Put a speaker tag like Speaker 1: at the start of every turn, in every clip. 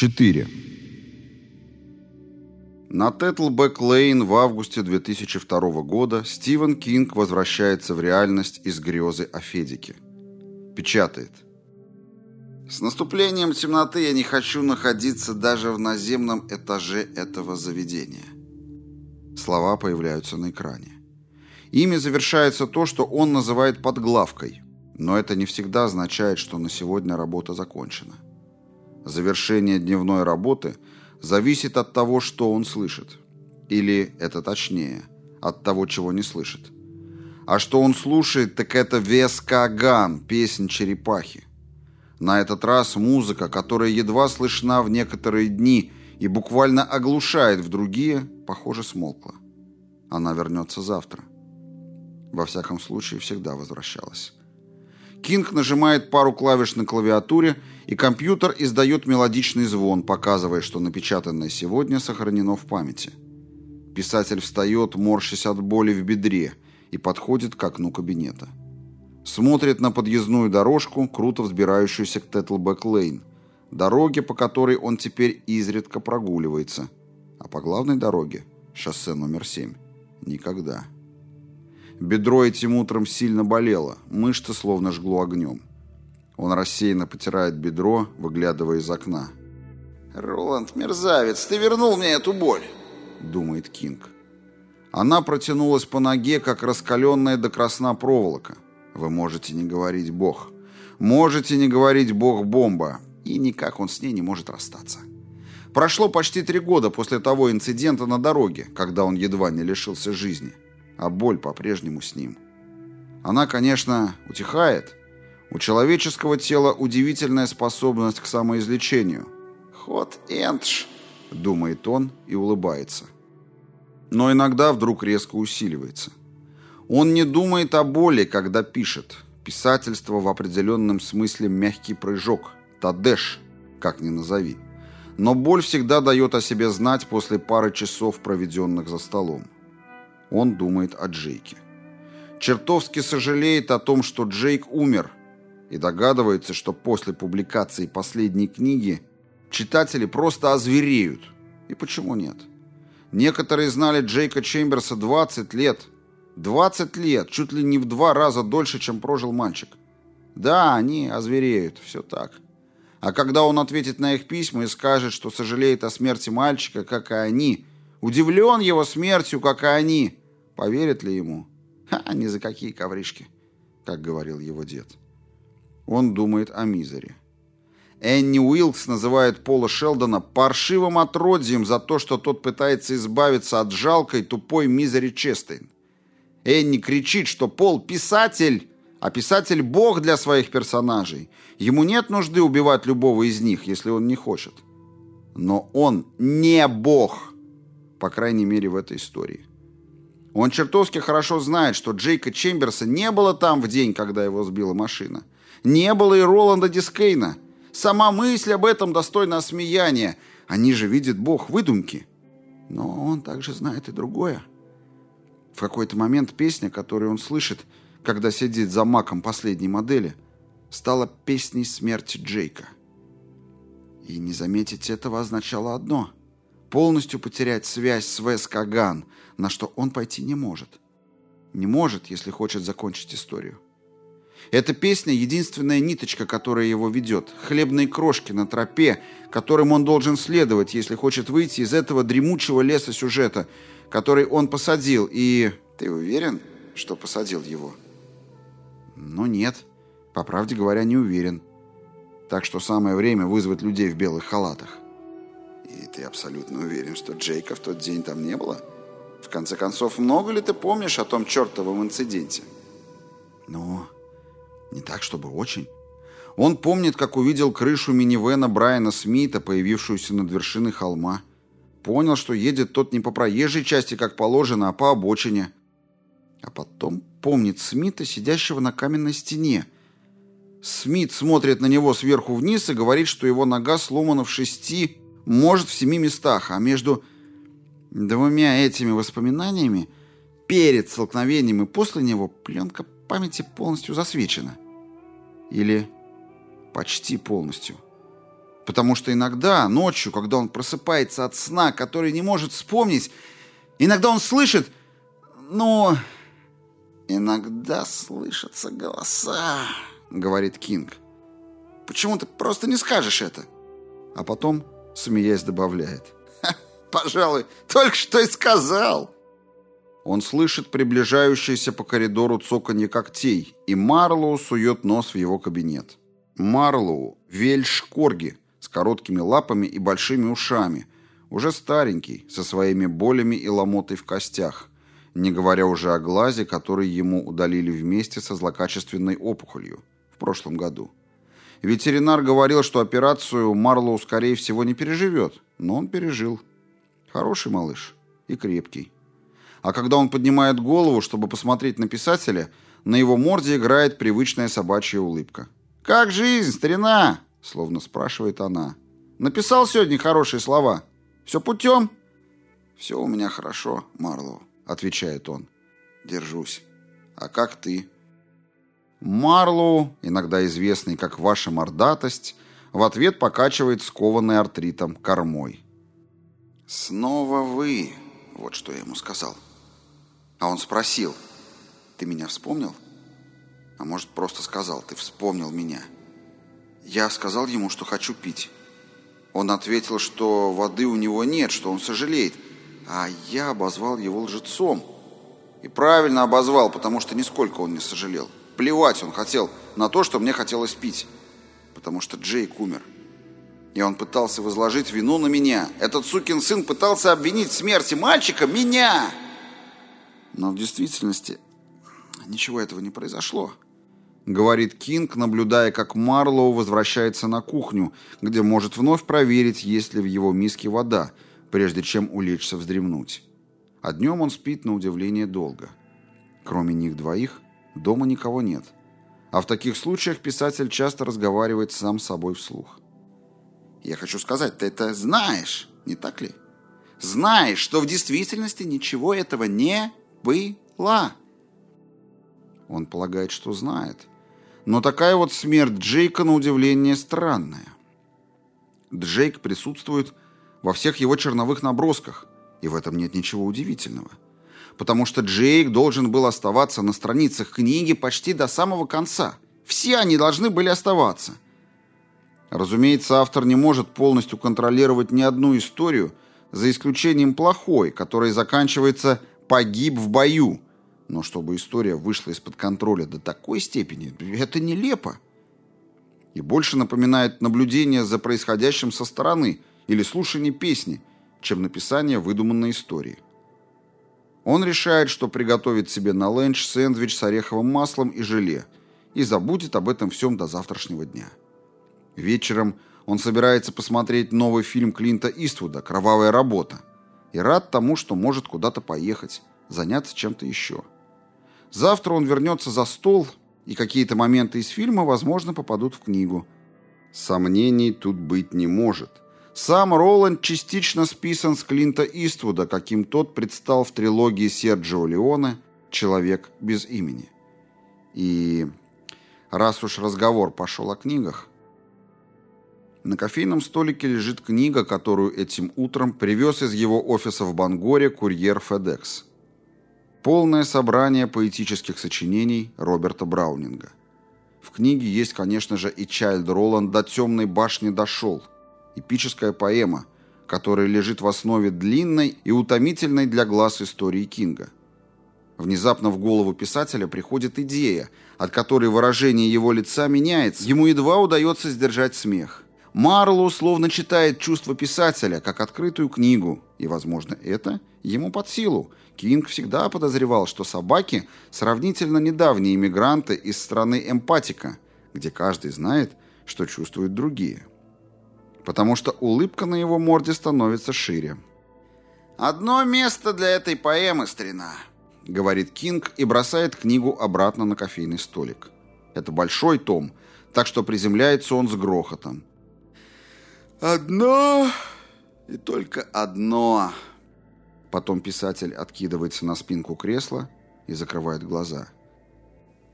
Speaker 1: 4. На Тетлбэк-Лейн в августе 2002 года Стивен Кинг возвращается в реальность из грезы о Федике. Печатает. «С наступлением темноты я не хочу находиться даже в наземном этаже этого заведения». Слова появляются на экране. Ими завершается то, что он называет подглавкой, но это не всегда означает, что на сегодня работа закончена. Завершение дневной работы зависит от того, что он слышит. Или, это точнее, от того, чего не слышит. А что он слушает, так это Вескаган, песнь черепахи. На этот раз музыка, которая едва слышна в некоторые дни и буквально оглушает в другие, похоже, смолкла. Она вернется завтра. Во всяком случае, всегда возвращалась. Кинг нажимает пару клавиш на клавиатуре, и компьютер издает мелодичный звон, показывая, что напечатанное сегодня сохранено в памяти. Писатель встает, морщась от боли в бедре, и подходит к окну кабинета. Смотрит на подъездную дорожку, круто взбирающуюся к Тетлбэк-Лейн, дороге, по которой он теперь изредка прогуливается. А по главной дороге, шоссе номер 7, никогда. Бедро этим утром сильно болело, мышцы словно жгло огнем. Он рассеянно потирает бедро, выглядывая из окна. «Роланд, мерзавец, ты вернул мне эту боль!» — думает Кинг. Она протянулась по ноге, как раскаленная до красна проволока. Вы можете не говорить «Бог». Можете не говорить «Бог-бомба». И никак он с ней не может расстаться. Прошло почти три года после того инцидента на дороге, когда он едва не лишился жизни а боль по-прежнему с ним. Она, конечно, утихает. У человеческого тела удивительная способность к самоизлечению. «Ход эндж», — думает он и улыбается. Но иногда вдруг резко усиливается. Он не думает о боли, когда пишет. Писательство в определенном смысле мягкий прыжок, тадеш, как ни назови. Но боль всегда дает о себе знать после пары часов, проведенных за столом. Он думает о Джейке. Чертовски сожалеет о том, что Джейк умер, и догадывается, что после публикации последней книги читатели просто озвереют. И почему нет? Некоторые знали Джейка Чемберса 20 лет. 20 лет, чуть ли не в два раза дольше, чем прожил мальчик. Да, они озвереют, все так. А когда он ответит на их письма и скажет, что сожалеет о смерти мальчика, как и они, удивлен его смертью, как и они, Поверят ли ему? Ха, ни за какие ковришки, как говорил его дед. Он думает о мизере. Энни Уилкс называет Пола Шелдона паршивым отродьем за то, что тот пытается избавиться от жалкой тупой мизери Честейн. Энни кричит, что Пол писатель, а писатель бог для своих персонажей. Ему нет нужды убивать любого из них, если он не хочет. Но он не бог, по крайней мере в этой истории. Он чертовски хорошо знает, что Джейка Чемберса не было там в день, когда его сбила машина. Не было и Роланда Дискейна. Сама мысль об этом достойна осмеяния. Они же видят Бог выдумки. Но он также знает и другое. В какой-то момент песня, которую он слышит, когда сидит за маком последней модели, стала песней смерти Джейка. И не заметить этого означало одно — полностью потерять связь с Вес Каган, на что он пойти не может. Не может, если хочет закончить историю. Эта песня — единственная ниточка, которая его ведет. Хлебные крошки на тропе, которым он должен следовать, если хочет выйти из этого дремучего леса сюжета, который он посадил, и... Ты уверен, что посадил его? Ну, нет. По правде говоря, не уверен. Так что самое время вызвать людей в белых халатах. И ты абсолютно уверен, что Джейка в тот день там не было? В конце концов, много ли ты помнишь о том чертовом инциденте? Ну, не так, чтобы очень. Он помнит, как увидел крышу минивэна Брайана Смита, появившуюся над вершиной холма. Понял, что едет тот не по проезжей части, как положено, а по обочине. А потом помнит Смита, сидящего на каменной стене. Смит смотрит на него сверху вниз и говорит, что его нога сломана в шести может в семи местах, а между двумя этими воспоминаниями перед столкновением и после него пленка памяти полностью засвечена. Или почти полностью. Потому что иногда, ночью, когда он просыпается от сна, который не может вспомнить, иногда он слышит, ну, иногда слышатся голоса, говорит Кинг. Почему ты просто не скажешь это? А потом, смеясь, добавляет. Пожалуй, только что и сказал. Он слышит приближающийся по коридору цоканье когтей, и Марлоу сует нос в его кабинет. Марлоу – вельш-корги с короткими лапами и большими ушами, уже старенький, со своими болями и ломотой в костях, не говоря уже о глазе, который ему удалили вместе со злокачественной опухолью в прошлом году. Ветеринар говорил, что операцию Марлоу, скорее всего, не переживет, но он пережил. Хороший малыш и крепкий. А когда он поднимает голову, чтобы посмотреть на писателя, на его морде играет привычная собачья улыбка. «Как жизнь, старина?» — словно спрашивает она. «Написал сегодня хорошие слова? Все путем?» «Все у меня хорошо, Марлоу», — отвечает он. «Держусь. А как ты?» Марлоу, иногда известный как «Ваша мордатость», в ответ покачивает скованный артритом кормой. «Снова вы», — вот что я ему сказал. А он спросил, «Ты меня вспомнил?» А может, просто сказал, «Ты вспомнил меня». Я сказал ему, что хочу пить. Он ответил, что воды у него нет, что он сожалеет. А я обозвал его лжецом. И правильно обозвал, потому что нисколько он не сожалел. Плевать он хотел на то, что мне хотелось пить. Потому что Джейк умер. И он пытался возложить вину на меня. Этот сукин сын пытался обвинить в смерти мальчика меня. Но в действительности ничего этого не произошло. Говорит Кинг, наблюдая, как Марлоу возвращается на кухню, где может вновь проверить, есть ли в его миске вода, прежде чем улечься вздремнуть. А днем он спит на удивление долго. Кроме них двоих, дома никого нет. А в таких случаях писатель часто разговаривает сам с собой вслух. «Я хочу сказать, ты это знаешь, не так ли? Знаешь, что в действительности ничего этого не была. Он полагает, что знает. Но такая вот смерть Джейка на удивление странная. Джейк присутствует во всех его черновых набросках, и в этом нет ничего удивительного. Потому что Джейк должен был оставаться на страницах книги почти до самого конца. Все они должны были оставаться. Разумеется, автор не может полностью контролировать ни одну историю, за исключением плохой, которая заканчивается погиб в бою. Но чтобы история вышла из-под контроля до такой степени, это нелепо. И больше напоминает наблюдение за происходящим со стороны или слушание песни, чем написание выдуманной истории. Он решает, что приготовит себе на ленч сэндвич с ореховым маслом и желе и забудет об этом всем до завтрашнего дня. Вечером он собирается посмотреть новый фильм Клинта Иствуда «Кровавая работа», и рад тому, что может куда-то поехать, заняться чем-то еще. Завтра он вернется за стол, и какие-то моменты из фильма, возможно, попадут в книгу. Сомнений тут быть не может. Сам Роланд частично списан с Клинта Иствуда, каким тот предстал в трилогии Серджио Леоне «Человек без имени». И раз уж разговор пошел о книгах, на кофейном столике лежит книга, которую этим утром привез из его офиса в Бангоре курьер FedEx. Полное собрание поэтических сочинений Роберта Браунинга. В книге есть, конечно же, и Чайльд Роланд «До темной башни дошел», эпическая поэма, которая лежит в основе длинной и утомительной для глаз истории Кинга. Внезапно в голову писателя приходит идея, от которой выражение его лица меняется, ему едва удается сдержать смех – Марлоу словно читает чувства писателя, как открытую книгу, и, возможно, это ему под силу. Кинг всегда подозревал, что собаки – сравнительно недавние иммигранты из страны эмпатика, где каждый знает, что чувствуют другие. Потому что улыбка на его морде становится шире. «Одно место для этой поэмы, старина», — говорит Кинг и бросает книгу обратно на кофейный столик. Это большой том, так что приземляется он с грохотом. Одно и только одно. Потом писатель откидывается на спинку кресла и закрывает глаза.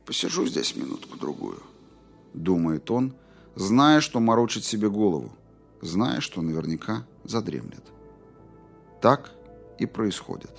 Speaker 1: Посижу здесь минутку-другую. Думает он, зная, что морочит себе голову. Зная, что наверняка задремлет. Так и происходит.